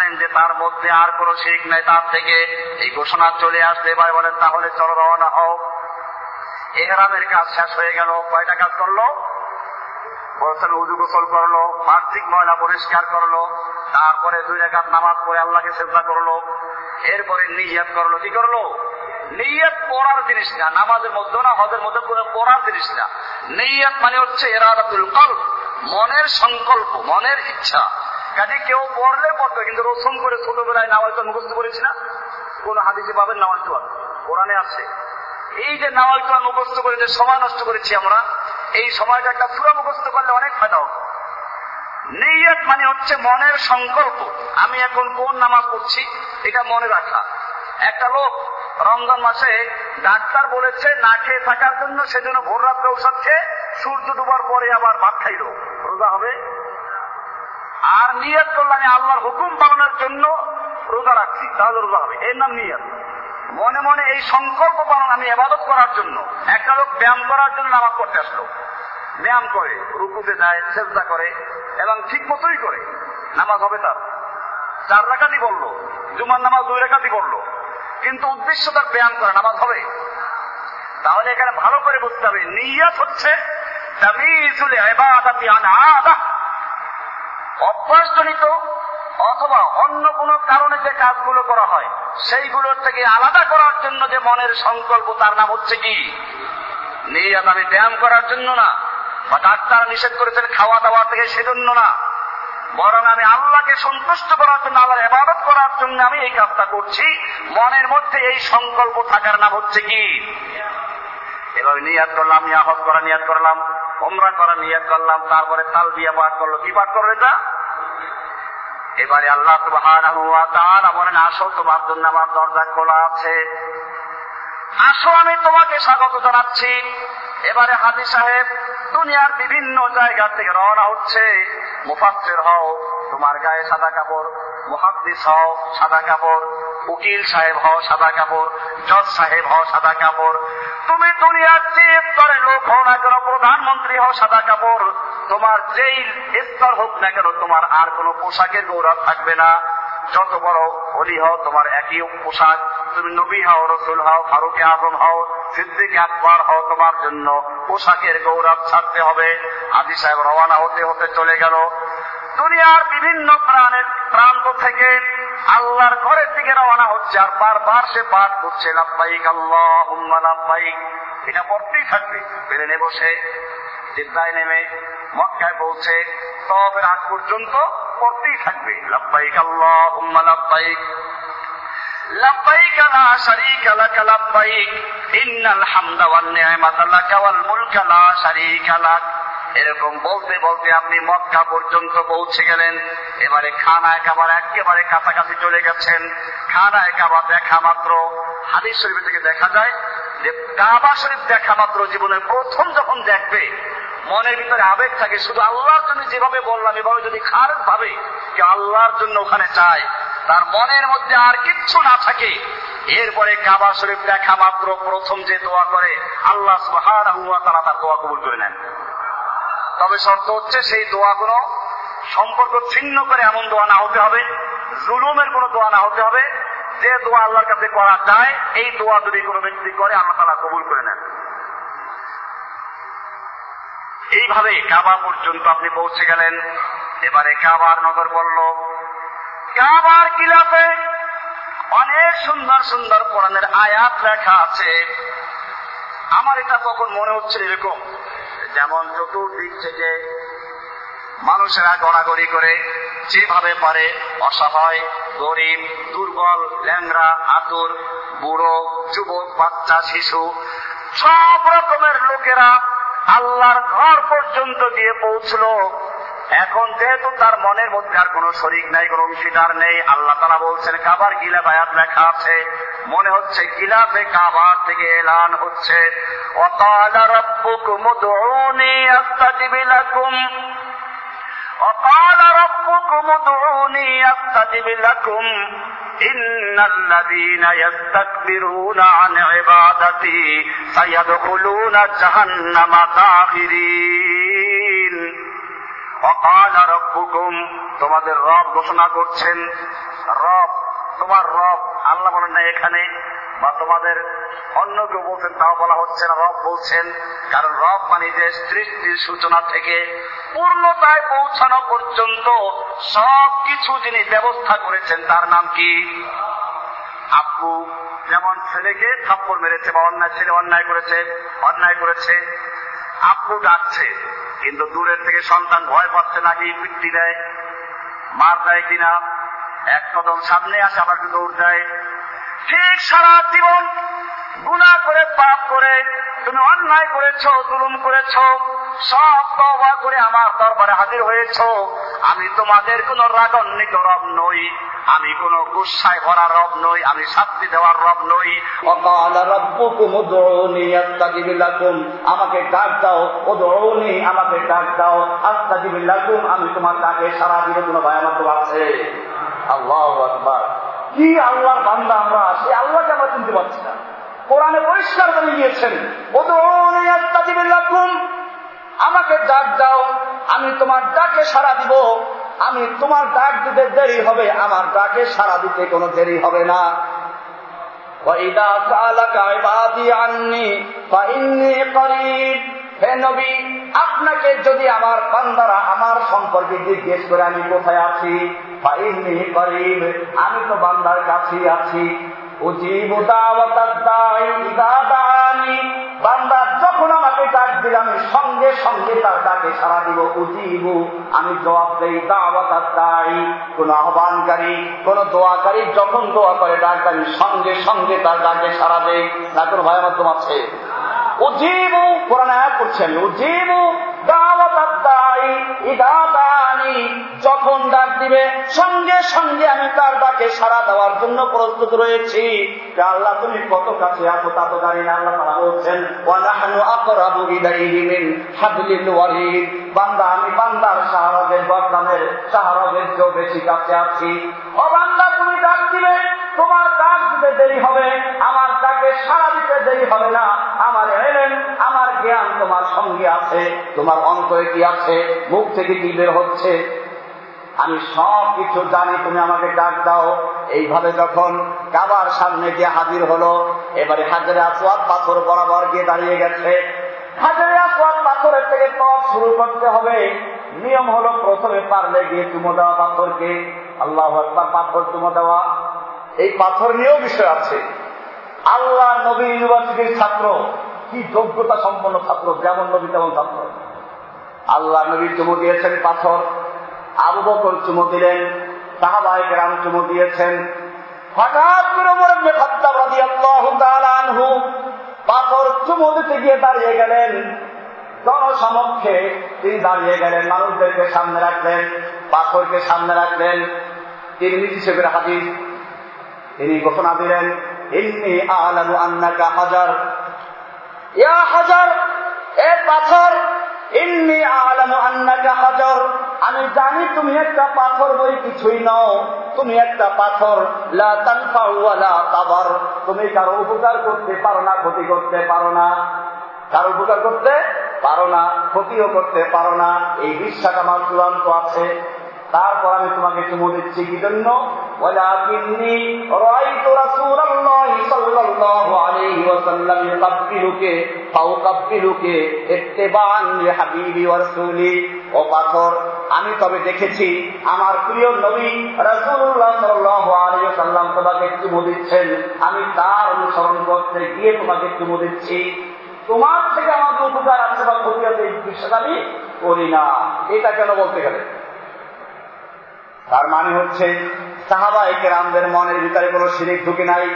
জানলেন যে তার মধ্যে আর কোন শিরিক নাই, তার থেকে এই ঘোষণা চলে আসবে এবারে বলেন, তাহলে চলো রওনা হও। এহরামের কাজ শেষ হয়ে গেল। কয়টা কাজ করল? বলছেন, উজু গোসল করল বার্ষিক ময়লা পরিষ্কার করল, তারপরে দুই রেখাত নামাজ পড়ে আল্লাহকে চেষ্টা করল, এরপরে নিয়াত করল। কি করল? নিয়াত পড়ার জিনিস না, নামাজের মধ্যে না, হজের মধ্যে কোনো পড়ার জিনিস না। নিয়াত মানে হচ্ছে কল্প মনের সংকল্প, মনের ইচ্ছা। কাজে কেউ পড়লে পড়তো, কিন্তু রসম করে ছোটবেলায় নামাজ তো মুখস্থ করেছি না। কোন হাদিসে পাবেন নামাজ তো কোরআনে আছে। এই যে নামাজ তো মুখস্থ করে যে সময় নষ্ট করেছি আমরা, এই সময়টা একটা পুরো মুখস্থ করলে অনেক ফায়দা হবে। নিয়ত মানে হচ্ছে মনের সংকল্প। আমি এখন কোন নামাজ পড়ছি, এটা মনে রাখা। একটা লোক রমজান মাসে ডাক্তার বলেছে, না খেয়ে থাকার জন্য সেজন্য ভোর রাত্রে ঔষধ খেয়ে সূর্য ডুবার পরে আবার ভাত খাইল। রোজা হবে? আর নিয়ত করলে আমি আল্লাহর হুকুম পালনের জন্য রোজা রাখছি, তাহলে রোজা হবে। এর নাম নিয়ত। মনে মনে এই সংকল্প পালন আমি এবাদত করার জন্য, একটা লোক ব্যায়াম করার জন্য নামাজ পড়তে আসলো। ব্যায়াম করে, রুকুতে যায় চেষ্টা করে, এবং ঠিক মতোই করে, নামাজ হবে তার। চার রেখাতি বলল, জুমার নামাজ দুই রেখাতি বলল, কিন্তু উদ্দেশ্য তার ব্যায়াম করে, নামাজ হবে। তাহলে এখানে ভালো করে বুঝতে হবে, নিয়াত হচ্ছে তামিজুল ইবাদাতি আন আদা। অভ্যাসজনিত অথবা অন্য কোনো কারণে যে কাজগুলো করা হয়, সেইগুলোর থেকে আলাদা করার জন্য যে মনের সংকল্প, তার নাম হচ্ছে কি? নিয়াত আমি ব্যায়াম করার জন্য না, বা ডাক্তার নিষেধ করেছেন খাওয়া দাওয়া থেকে সেজন্য না, বরং আমি আল্লাহকে সন্তুষ্ট করার জন্য, আল্লাহর এবাদত করার জন্য আমি এই কাজটা করছি। মনের মধ্যে এই সংকল্প থাকার নাম হচ্ছে কি? এভাবে নিয়াত করলাম ইয়াহত করা, নিয়াত করলাম। ওমরা করা নিয়াত করলাম, তারপরে তাল বিয়া পাঠ করল। কি পাঠ করল এটা এবারে আল্লাহ সুবহানাহু ওয়া তাআলা বলেন, আসো, তোমার জন্য আমার দরজা খোলা আছে। আসো, আমি তোমাকে স্বাগত জানাচ্ছি। এবারে হাজি সাহেব, দুনিয়ার বিভিন্ন জায়গা থেকে রওনা হচ্ছে। মুফাসসির হও, তোমার গায়ে সাদা কাপড়। মুহাদ্দিস হও, সাদা কাপড়। উকিল সাহেব হও, সাদা কাপড়। জজ সাহেব হও, সাদা কাপড়। তুমি দুনিয়ার যে স্তরে লোক হও না কেন? প্রধানমন্ত্রী হও সাদা কাপড়। তোমার যেই স্তর হোক না কেন, তোমার আর কোনো পোশাকের গৌরব থাকবে না। যত বড় অলি হও, তোমার একই পোশাক। তুমি নবী হও, রসুল হও, ফারুকে আজম হও, সিদ্দিক আকবর হও, তোমার জন্য পোশাকের গৌরব ছাড়তে হবে। আদি সাহেব রওয়ানা হতে হতে চলে গেল। দুনিয়ার বিভিন্ন প্রাণের প্রান্ত থেকে আল্লাহর ঘরের দিকে রওনা হচ্ছে আর বারবার সে পাঠ করছে লাভবাহিক আল্লাহ লাভবাহিক এটা পড়তেই থাকবে। প্লেনে বসে জিদ্দায় নেমে মক্কায় পৌঁছে তবের আগ পর্যন্ত পড়তেই থাকবে। লাভবাহিক আল্লাহ উম্মা লাভবাহিক লাভবাহিক লা শারীকা লাক লাভবাহিক ইন্নাল হামদা ওয়ান নি'মাতা লাকা এরকম বলতে বলতে আপনি মক্কা পর্যন্ত পৌঁছে গেলেন। এবারে খানায় কাবার একেবারে কাছাকাছি চলে গেছেন। খানায় কাবা দেখা মাত্র হাদিস শরীফ থেকে দেখা যায়। যে কাবা শরীফ দেখা মাত্র জীবনের প্রথম যখন দেখবে, মনের ভিতরে আবেগ থাকে, শুধু আল্লাহর জন্য যেভাবে বললাম, এভাবে যদি খারেজ ভাবে যে আল্লাহর জন্য ওখানে চায়, তার মনের মধ্যে আর কিচ্ছু না থাকে, এরপরে কাবা শরীফ দেখা মাত্র প্রথম যে দোয়া করে, আল্লাহ তাআলা তার দোয়া কবুল করে নেন। তবে শর্ত হচ্ছে সেই দোয়াগুলো সম্পর্ক ছিন্ন করে এমন দোয়া না হতে হবে, জুলুমের কোনো দোয়া না হতে হবে যে দোয়া আল্লাহর কাছে করা যায়, এই দোয়া যদি কোনো ব্যক্তি করে, আল্লাহ তালা কবুল করে নেন। এইভাবে কাবা পর্যন্ত আপনি পৌঁছে গেলেন। এবারে কাবার নগর বলল কাবার গিলাফে অনেক সুন্দর সুন্দর কোরআনের আয়াত লেখা আছে। আমার এটা তখন মনে হচ্ছে এরকম, যেমন চতুর্দিক থেকে মানুষেরা গড়াগড়ি করে যেভাবে পারে অসহায়, গরিব, দুর্বল ল্যাংরা আতুর, বুড়ো, যুবক, বাচ্চা, শিশু, সব রকমের লোকেরা আল্লাহর ঘর পর্যন্ত গিয়ে পৌঁছল। এখন যেহেতু তার মনের মধ্যে আর কোনো শরিক নাই, কোনো অংশীদার নেই, আল্লাহ তারা বলছেন, কাবার গিলা বায়াত লেখা আছে, মনে হচ্ছে গিলাফে কাবার থেকে এলান হচ্ছে। অকাল রব্বুকুম দুউনি وقال ربكم ادعوني استجب لكم إن الذين يستكبرون عن عبادتي سيدخلون جهنم داخرين وقال ربكم তোমাদের রব ঘোষণা করছেন রব তোমার রব আল্লাহ বলেন না এখানে বা তোমাদের অন্য কেউ বলছেন, তাও বলা হচ্ছে না, রব বলছেন, কারণ রব মানে যে সৃষ্টির সূচনা থেকে পূর্ণতায় পৌঁছানো পর্যন্ত সব কিছু যিনি ব্যবস্থা করেছেন, তার নাম কি? আব্বু। যেমন ছেলেকে থাপ্পড় মেরেছে বা অন্যায়, ছেলে অন্যায় করেছে অন্যায় করেছে, আব্বু ডাকছে, কিন্তু দূরের থেকে সন্তান ভয় পাচ্ছে নাকি পিট্টি দেয় মার দেয় কিনা? এক কদম সামনে আসে, আবার দৌড় দেয়। ঠিক সারা জীবন গুণা করে, পাপ করে, তুমি অন্যায় করেছ দুলুম করেছ, সব তবা করে আমার দরবারে হাজির হয়েছ। আমি তোমাদের কোন রাগান্বিত রব নই, আমি কোন গুসায় ভরা রব নই, আমি শাস্তি দেওয়ার রব নই। আমাকে ডাক দাও ও দৌড়নি আমাকে ডাক দাও আস্তাজিবিল্লাকুম আমি তোমার ডাকে সারা দিনে কোনো ভাই আমার তো আছে আল্লাহ আকবার। কি আল্লাহর বান্দা আমরা? আসি আল্লাহকে আমরা চিনতে পারছি না। কোরআনে পরিষ্কার করে গিয়েছেন আমাকে ডাক দাও, আমি তোমার ডাকে সারা দিব। আমি তোমার ডাক দিতে দেরি হবে, আমার ডাকে সারা দিতে কোনো দেরি হবে না। আপনাকে যদি আমার পান্দারা আমার সম্পর্কে জিজ্ঞেস করে আমি কোথায় আছি? আমি তো বান্দার কাছেই আছি। বান্দা যখন আমাকে ডাক দিলে সঙ্গে সঙ্গে তার ডাকে সাড়া দিব, উজিব, আমি জবাব দেই দাওয়াতাদ দাঈ কোন আহ্বানকারী, কোন দোয়াকারী যখন দোয়া করে ডাক, আমি সঙ্গে সঙ্গে তার ডাকে সারা দেই। না কোনো ভয় মাধ্যম আছে। উজিবু, কোরআন উজিবু যখন ডাক দিবে, সঙ্গে সঙ্গে আমি তার ডাকে সাড়া দেওয়ার জন্য প্রস্তুত রয়েছি। আল্লাহ, তুমি কত কাছে আছো তা তো জানি না। আল্লাহ তাআলা বলছেন আমি বেশি কাছে ডাক দিবে তোমার দিতে দেরি হবে, আমার তাকে সাড়া দিতে দেরি হবে না। আমার এলেন, আমার জ্ঞান তোমার সঙ্গে আছে, তোমার অন্তরে কি আছে, মুখ থেকে কি বের হচ্ছে? আমি সব কিছু জানি, তুমি আমাকে ডাক দাও। এইভাবে যখন কাবার সামনে গিয়ে হাজির হলো, এবারে হাজারে আসোয়াদ পাথর বরাবর গিয়ে দাঁড়িয়ে গেছে। হাজারে আসোয়াদ পাথরের থেকে পথ শুরু করতে হবে। নিয়ম হলো প্রথমে পারলে গিয়ে চুমো দেওয়া পাথরকে। আল্লাহ পাথর চুমো দেওয়া। এই পাথর নিয়েও বিষয় আছে। আল্লাহ নবী ইউনিভার্সিটির ছাত্র, কি যোগ্যতা সম্পন্ন ছাত্র, যেমন নবী তেমন ছাত্র। আল্লাহ নবী চুমু দিয়েছেন পাথর, আবু বকর চুমো দিলেন সাহাবাই গ্রাম চুমু দিয়েছেন। হঠাৎ আনহু পাথর চুমো দিতে গিয়ে দাঁড়িয়ে গেলেন। জনসমক্ষে তিনি দাঁড়িয়ে গেলেন, মানুষদেরকে সামনে রাখলেন, পাথরকে সামনে রাখলেন। তিনি হিসেবে হাদিস তিনি ঘোষণা দিলেন, ইন্নি আলামু আন্নাকা হাজার। ইয়া হাজার, এ পাথর, ইন্নি আলামু আন্নাকা হাজার। আমি জানি তুমি একটা পাথর বই কিছুই নও। তুমি একটা পাথর তুমি কারও উপকার করতে পারো না, ক্ষতি করতে পারো না। কারও উপকার করতে পারো না, ক্ষতিও করতে পারো না। এই বিশ্বাস আমার চূড়ান্ত আছে। তারপর আমি তোমাকে চুমু দিচ্ছি কি জন্য আমি তবে দেখেছি আমার প্রিয় নবী রসুল্লাহ তোমাকে চুমু দিচ্ছেন। আমি তার অনুসরণ করতে গিয়ে তোমাকে চুমু দিচ্ছি। তোমার থেকে আমাকে উপকার আছে বা আমি করি না। এটা কেন বলতে গেলে? তার মানে হচ্ছে, সাহাবা রামদের মনের ভিতরে কোনো সিরিক ঢুকে নাই।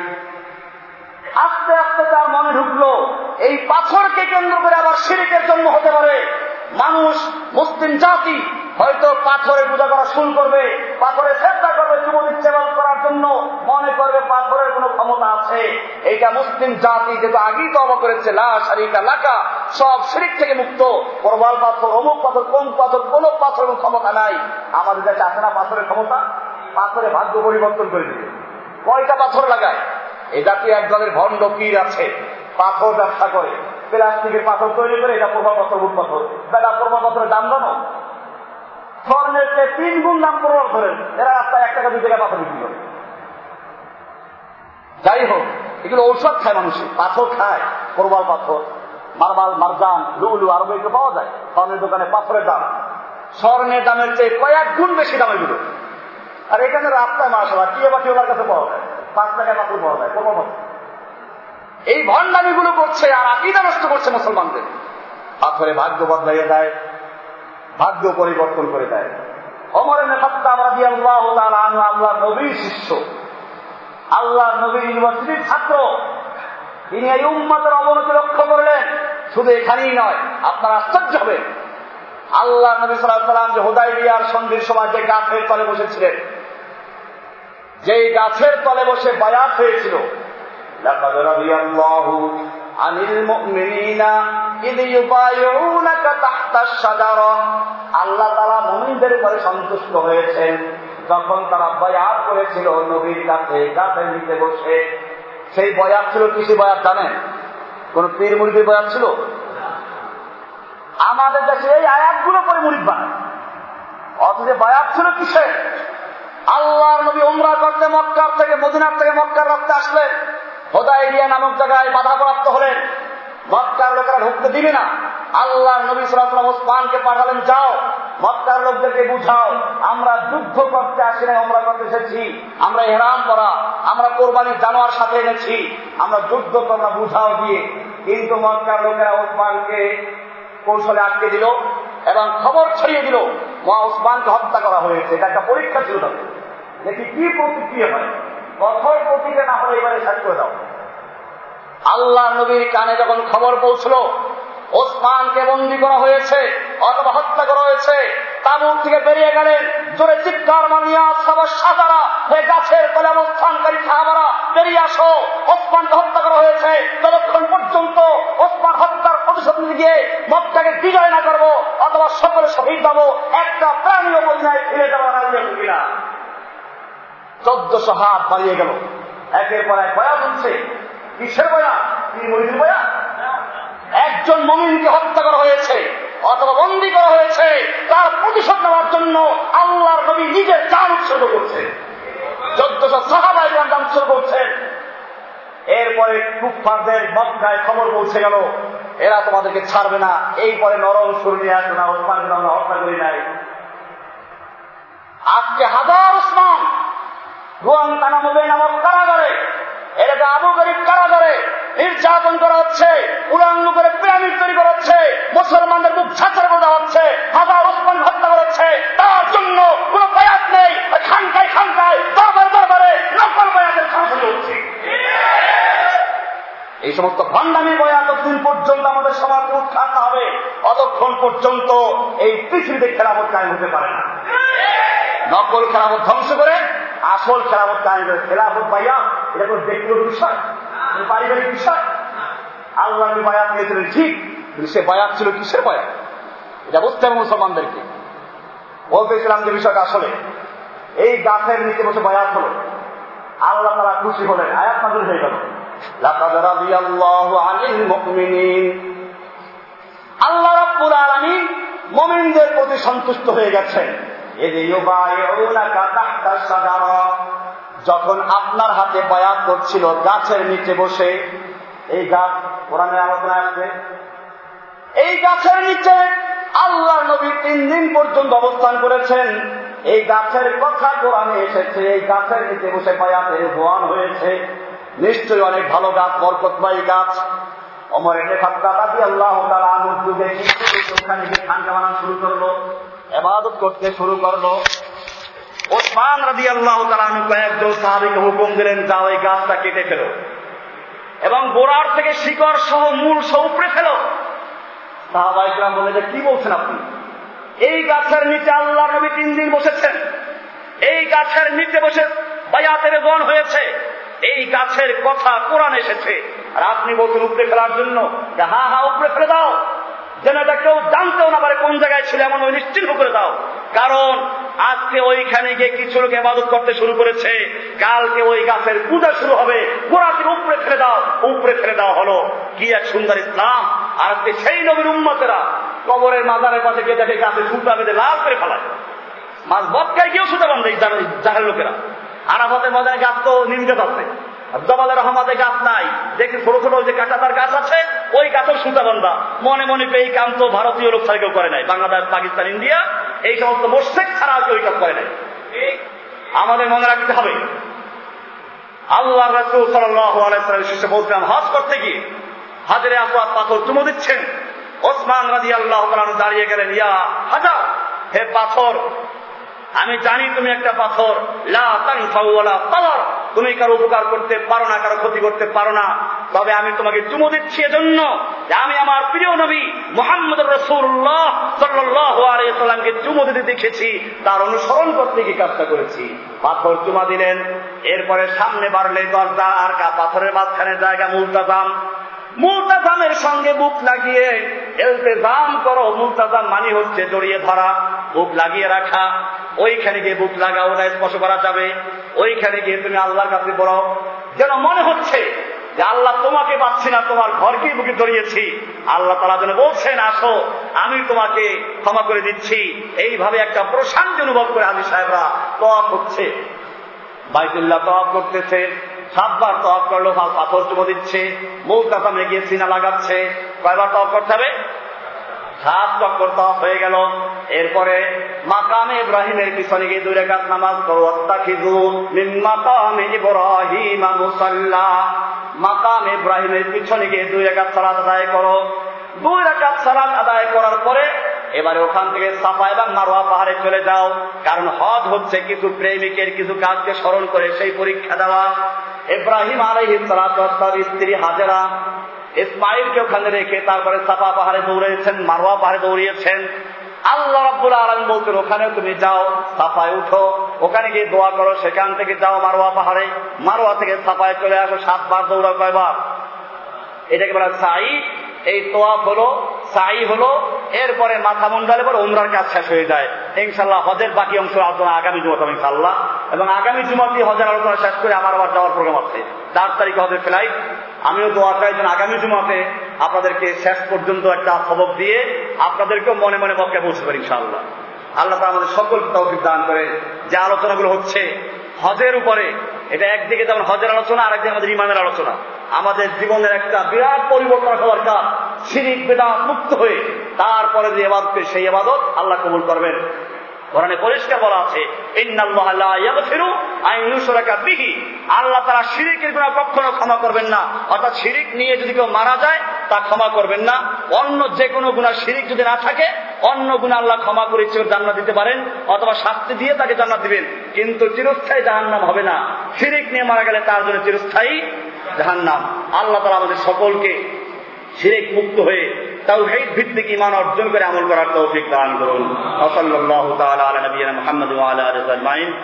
আস্তে আস্তে তার মনে ঢুকলো, এই পাথরকে কেন্দ্র করে আবার সিরিকের জন্ম হতে পারে। মানুষ, মুসলিম জাতি হয়তো পাথরে পূজা করা শুরু করবে, পাথরে চেষ্টা করবে সেবন করার জন্য মনে করবে পাথরের কোনো ক্ষমতা আছে। এইটা মুসলিম জাতি যেহেতু আগেই তো অবাক করেছে লাশ আর এটা লাকা, সব শিরিক থেকে মুক্ত। প্রবাল পাথর, অমুক পাথর, কোন পাথর, কোন পাথরের ক্ষমতা নাই। আমাদের কাছে আছে না পাথরের ক্ষমতা? পাথরে ভাগ্য পরিবর্তন করে দিবে। কয়টা পাথর লাগায়? এ জাতীয় এক দলের ভণ্ড পীর আছে। পাথর ব্যবসা করে। প্লাস্টিকের পাথর তৈরি করে এটা প্রভাব পাথর পাথর বেলা প্রভাব পাথরের দাম জানো? স্বর্ণের চেয়ে তিন গুণ দাম প্রভাব ধরেন এরা রাস্তায় এক টাকা, দুই টাকা পাথর বিক্রি করে। যাই হোক, এগুলো ঔষধ খায় মানুষের পাথর খায় প্রবাল পাথর, মার্বাল, মারজান লুলু আরও এগুলো পাওয়া যায়। স্বর্ণের দোকানে পাথরের দাম। স্বর্ণের দামের চেয়ে কয়েক গুণ বেশি দাম এগুলো আর এখানে রাস্তায় মাসালা টিয়ে বা টিওলার কাছে পাওয়া যায়। পাঁচ টাকায় পাথর পাওয়া যায় প্রভাব এই ভণ্ডামি গুলো করছে আর আকিদা নষ্ট করছে মুসলমানদের। পাথরে ভাগ্য বদলাইয়ে দেয় ভাগ্য পরিবর্তন করে দেয়। অমর আল্লাহ নবীর শিষ্য। আল্লাহ নবী ইউনিভার্সিটির ছাত্র। তিনি এই উম্মতের অবনতি লক্ষ্য করলেন। শুধু এখানেই নয়, আপনার আশ্চর্য হবে আল্লাহ নবী সালাম যে হোদাই বিয়ার সন্ধির সময় যে গাছের তলে বসেছিলেন, যেই গাছের তলে বসে বায়াত হয়েছিল عن المؤمنين إذ يبايعونك تحت الشجرة আল্লাহ তালা মমিনদের উপরে সন্তুষ্ট হয়েছেন যখন তারা বয়াত করেছিল নবীর কাছে গাছের নিচে বসে সেই বয়াত ছিল কিছু বয়াত জানেন কোন পীর মুরিদের বয়াত ছিল আমাদের দেশে এই আয়াতগুলো করে মুরিদ বানায় অথচ বয়াত ছিল কিসে আল্লাহর নবী উমরা করতে মক্কার থেকে মদিনার থেকে মক্কার রাস্তা আসলেন হোদাইরিয়া নামক জায়গায় বাধাপ্রাপ্ত হলেন। মক্কার লোকেরা ঢুকতে দিবে না। আল্লাহ নবী সালাম ওসমানকে পাঠালেন, যাও, মক্কার লোকদেরকে বুঝাও। আমরা যুদ্ধ করতে আসি না আমরা করতে এসেছি। আমরা হেরাম করা, আমরা কোরবানির জানোয়ার সাথে এনেছি। আমরা যুদ্ধ তোমরা বুঝাও দিয়ে কিন্তু মক্কার লোকেরা ওসমানকে কৌশলে আটকে দিল এবং খবর ছড়িয়ে দিল, মা ওসমানকে হত্যা করা হয়েছে। এটা একটা পরীক্ষা ছিল তাদের। দেখি কি প্রতিক্রিয়া হয়। কঠোর প্রতিক্রিয়া না হলে এবারে শেষ করে দাও। আল্লাহ নবীর কানে যখন খবর পৌঁছল, ওসমানকে বন্দি করা হয়েছে, অথবা হত্যা করা হয়েছে, তাবুক থেকে বেরিয়ে গেলেন, জোরে চিৎকার মানিয়া সবার সাজারা হয়ে গাছের তলে অবস্থানকারী সাহাবারা, বেরিয়ে আসো, ওসমানকে হত্যা করা হয়েছে। ততক্ষণ পর্যন্ত ওসমান হত্যার প্রতিশোধ গিয়ে মক্কাকে বিজয় না করব, অথবা সকলে শহীদ পাবো একটা প্রাণীয় মদিনায় ফিরে যাওয়ার রাজি কিনা? চোদ্দশো হাত পালিয়ে গেল। একের পর এক বয়া বলছে কিসের বয়া কি মরিদের বয়া একজন মমিনকে হত্যা করা হয়েছে, অথবা বন্দি করা হয়েছে, তার প্রতিশোধ নেওয়ার জন্য আল্লাহর নবী নিজের চান উৎসর্গ করছে চোদ্দশো সাহাবাই যান উৎসর্গ করছেন। এরপরে কুফারদের মক্কায় খবর পৌঁছে গেল, এরা তোমাদেরকে ছাড়বে না এই পরে নরম সুর নিয়ে আসবে না ওসমানকে আমরা হত্যা করি নাই। আজকে হাজার ওসমান রুয়াং তানামবে নামক কারাগারে এটাকে আবু গরিব কারাগারে নির্যাতন করা হচ্ছে উলাঙ্গ করে পিরামিড তৈরি করা হচ্ছে, মুসলমানদের মুখ ছাত্র করা হচ্ছে, হাজার ওসমান হত্যা করা হচ্ছে, তার জন্য কোন বয়াত নেই খানকায় খানকায়, দরবারে দরবারে নকল বয়াতের খানসা চলছে এই সমস্ত ভণ্ডামি বয়া ততদিন পর্যন্ত আমাদের সমাজ উৎখান না হবে, অতক্ষণ পর্যন্ত এই পৃথিবীতে খেলাফত কায়েম হতে পারে না। নকল খেলাফত ধ্বংস করে আসল খেলাফত কায়েম খেলাফত পাইয়া এটা কোনো ব্যক্তিগত বিষয় পারিবারিক বিষয়। আল্লাহ বায়াত নিয়েছিলেন ঠিক সে বায়াত ছিল কিসের বায়াত? এটা বুঝতে হবে মুসলমানদেরকে। বলতেছিলাম যে বিষয়টা আসলে, এই গাছের নিচে বসে বায়াত হলো। আল্লাহ তারা খুশি হলেন, আয়াত নাজুল হয়ে গেল। লাকাদ রাদিয়াল্লাহু আনিল মুমিনিন। আল্লাহ রাব্বুল আলামিন মুমিনদের প্রতি সন্তুষ্ট হয়ে গেছেন। যখন আপনার হাতে বায়াত করছিল গাছের নিচে বসে, এই গাছ কোরআনের আলোচনা আসবে। এই গাছের নিচে আল্লাহ নবী তিন দিন পর্যন্ত অবস্থান করেছেন। এই গাছের কথা কোরআনে এসেছে, এই গাছের নিচে বসে বায়াতের ভোয়ান হয়েছে। নিশ্চয়ই অনেক ভালো গাছ বরকতবাই গাছ। অমর এনে আল্লাহ তালা আনুর যুগে শুরু করল। এবাদত করতে শুরু করল। ওসমান রাজি আল্লাহ তালানু কয়েকজন সাহাবিকে হুকুম দিলেন, যাও এই গাছটা কেটে ফেলো। এবং গোড়ার থেকে শিকড় সহ মূল সহ উপড়ে ফেলো। সাহাবাইকরাম বলে যে কি বলছেন আপনি? এই গাছের নিচে আল্লাহ নবী তিন দিন বসেছেন। এই গাছের নিচে বসে বায়াতের বন হয়েছে। এই গাছের কথা কোরআন এসেছে। আর আপনি বলছেন উপরে ফেলার জন্য? হা হা উপরে ফেলে দাও। যেন এটা কেউ জানতেও না পারে কোন জায়গায় ছিল, এমন ওই নিশ্চিন্ত করে দাও। কারণ আজকে ওইখানে গিয়ে কিছু লোক এবাদত করতে শুরু করেছে। কালকে ওই গাছের পূজা শুরু হবে। গোড়াটির উপরে ফেলে দাও। উপরে ফেলে দেওয়া হলো। কি এক সুন্দর ইসলাম। আর আজকে সেই নবীর উম্মতেরা কবরের মাজারের পাশে গিয়ে দেখে গাছে সুতা বেঁধে লাল করে ফেলায়। মাছ বৎকায় গিয়েও সুতা বান্ধে জাহের লোকেরা। আরাফাতের মজায় গাছ তো নিমগাছ আছে জবালের রহমাতে গাছ নাই। দেখি ছোট ছোট যে কাঁটাতার গাছ আছে, ওই গাছের সুতা বান্ধা। মনে মনে এই কাম তো ভারতীয় লোক ছাড়া কেউ করে নাই। বাংলাদেশ, পাকিস্তান, ইন্ডিয়া, এই সমস্ত মোর্শেক ছাড়া কেউ কাজ করে নাই। আমাদের মনে রাখতে হবে আল্লাহ রাসুল সাল্লাহ শেষে বলছিলাম, হজ করতে গিয়ে হাজারে আসাদ পাথর চুমো দিচ্ছেন। ওসমান রাজি আল্লাহ দাঁড়িয়ে গেলেন, ইয়া হাজার, হে পাথর, আমি জানি তুমি একটা পাথর, লা তাং পাওয়ালা পাওয়ার তুমি কারও উপকার করতে পারো না, কারও ক্ষতি করতে পারো না। তবে আমি তোমাকে চুমু দিচ্ছি এজন্য আমি আমার প্রিয় নবী মোহাম্মদ রসুল্লাহ সাল্লামকে চুমু দিতে দেখেছি, তার অনুসরণ করতে গিয়ে কাজটা করেছি। পাথর চুমা দিলেন, এরপরে সামনে বাড়লে দরজা, আর কা পাথরের মাঝখানে জায়গা মুলতাজাম। মুলতাজামের সঙ্গে বুক লাগিয়ে, এলতেজাম করো। মুলতাজাম মানে হচ্ছে জড়িয়ে ধরা। বুক লাগিয়ে রাখা, ওইখানে গিয়ে বুক লাগা ওটা স্পর্শ করা যাবে। ওইখানে গিয়ে তুমি আল্লাহর কাছে বলো, যেন মনে হচ্ছে যে আল্লাহ তোমাকে পাচ্ছি না, তোমার ঘরকে বুকে ধরিয়েছি। আল্লাহ তারা যেন বলছেন, আসো, আমি তোমাকে ক্ষমা করে দিচ্ছি। এইভাবে একটা প্রশান্তি অনুভব করে হাজি সাহেবরা তফ হচ্ছে বাইতুল্লাহ তফ করতেছে, সাতবার তফ করল পাথর চুমো দিচ্ছে মৌল কাতামে গিয়ে সিনা লাগাচ্ছে। কয়বার তফ করতে হবে? সাত চক্কর তফ হয়ে গেল। এরপরে মাকামে ইব্রাহিমের পিছনে গিয়ে দূরে কাজ নামাজ করো অত্যাখিজু মাকামে ইব্রাহিম মুসাল্লা। মাকাম ইব্রাহিমের পিছনে গিয়ে দুই রেখাত সালাত আদায় করো। দুই রেখাত সালাত আদায় করার পরে এবারে ওখান থেকে সাফা এবং মারোয়া পাহাড়ে চলে যাও। কারণ হজ হচ্ছে কিছু প্রেমিকের, কিছু কাজকে স্মরণ করে সেই পরীক্ষা দেওয়া। ইব্রাহিম আলহিম সালাতার স্ত্রী হাজেরা ইসমাইলকে ওখানে রেখে তারপরে সাফা পাহাড়ে দৌড়িয়েছেন মারোয়া পাহাড়ে দৌড়িয়েছেন। আল্লাহ রাব্বুল আলম বলতেন ওখানে তুমি যাও, সাফায় উঠো। ওখানে গিয়ে দোয়া করো, সেখান থেকে যাও মারোয়া পাহাড়ে। মারোয়া থেকে সাফায় চলে আসো সাতবার, দৌড়াও কয়বার? এটাকে বলা সাই এই তোয়াফ হলো সাই হলো এরপরে মাথা মুন্ডালে পরে উমরার কাজ শেষ হয়ে যায়। ইনশাল্লাহ হজের বাকি অংশ আলোচনা আগামী জুমাত ইনশাল্লাহ এবং আগামী জুমাতে হজের আলোচনা শেষ করে আমার আবার যাওয়ার প্রোগ্রাম আছে। চার তারিখে হবে ফ্লাইট আমিও দোয়া চাই যেন আগামী জুমাতে আপনাদেরকে শেষ পর্যন্ত একটা খবর দিয়ে আপনাদেরকেও মনে মনে মক্কে পৌঁছে পারি ইনশাল্লাহ আল্লাহ তালা আমাদের সকলকে তৌফিক দান করে। যে আলোচনাগুলো হচ্ছে হজের উপরে, এটা একদিকে যেমন হজের আলোচনা, আরেকদিকে আমাদের ইমানের আলোচনা। আমাদের জীবনের একটা বিরাট পরিবর্তন হওয়ার কাজ শিরিক বেদা মুক্ত হয়ে তারপরে যে এবাদকে সেই এবাদত আল্লাহ কবুল করবেন। কোরআনে পরিষ্কার বলা আছে আল্লাহ তারা শিরিকের গুণা কখনো ক্ষমা করবেন না। অর্থাৎ শিরিক নিয়ে যদি কেউ মারা যায়, তা ক্ষমা করবেন না। অন্য যে কোনো গুণা শিরিক যদি না থাকে, অন্য গুণা আল্লাহ ক্ষমা করে ইচ্ছে জান্নাত দিতে পারেন অথবা শাস্তি দিয়ে তাকে জান্নাত দিবেন। কিন্তু চিরস্থায়ী জাহান্নাম হবে না। শিরিক নিয়ে মারা গেলে তার জন্য চিরস্থায়ী জাহান্নাম। আল্লাহ তারা আমাদের সকলকে শিরেক মুক্ত হয়ে তাও হেদ ভিত্তিক ইমান অর্জন করে আমল করার তৌফিক দান করুন। সাল্লাল্লাহু তাআলা আলা নবিয়িনা মুহাম্মদ ওয়া আলা আলিহি ওয়া সাহবিহি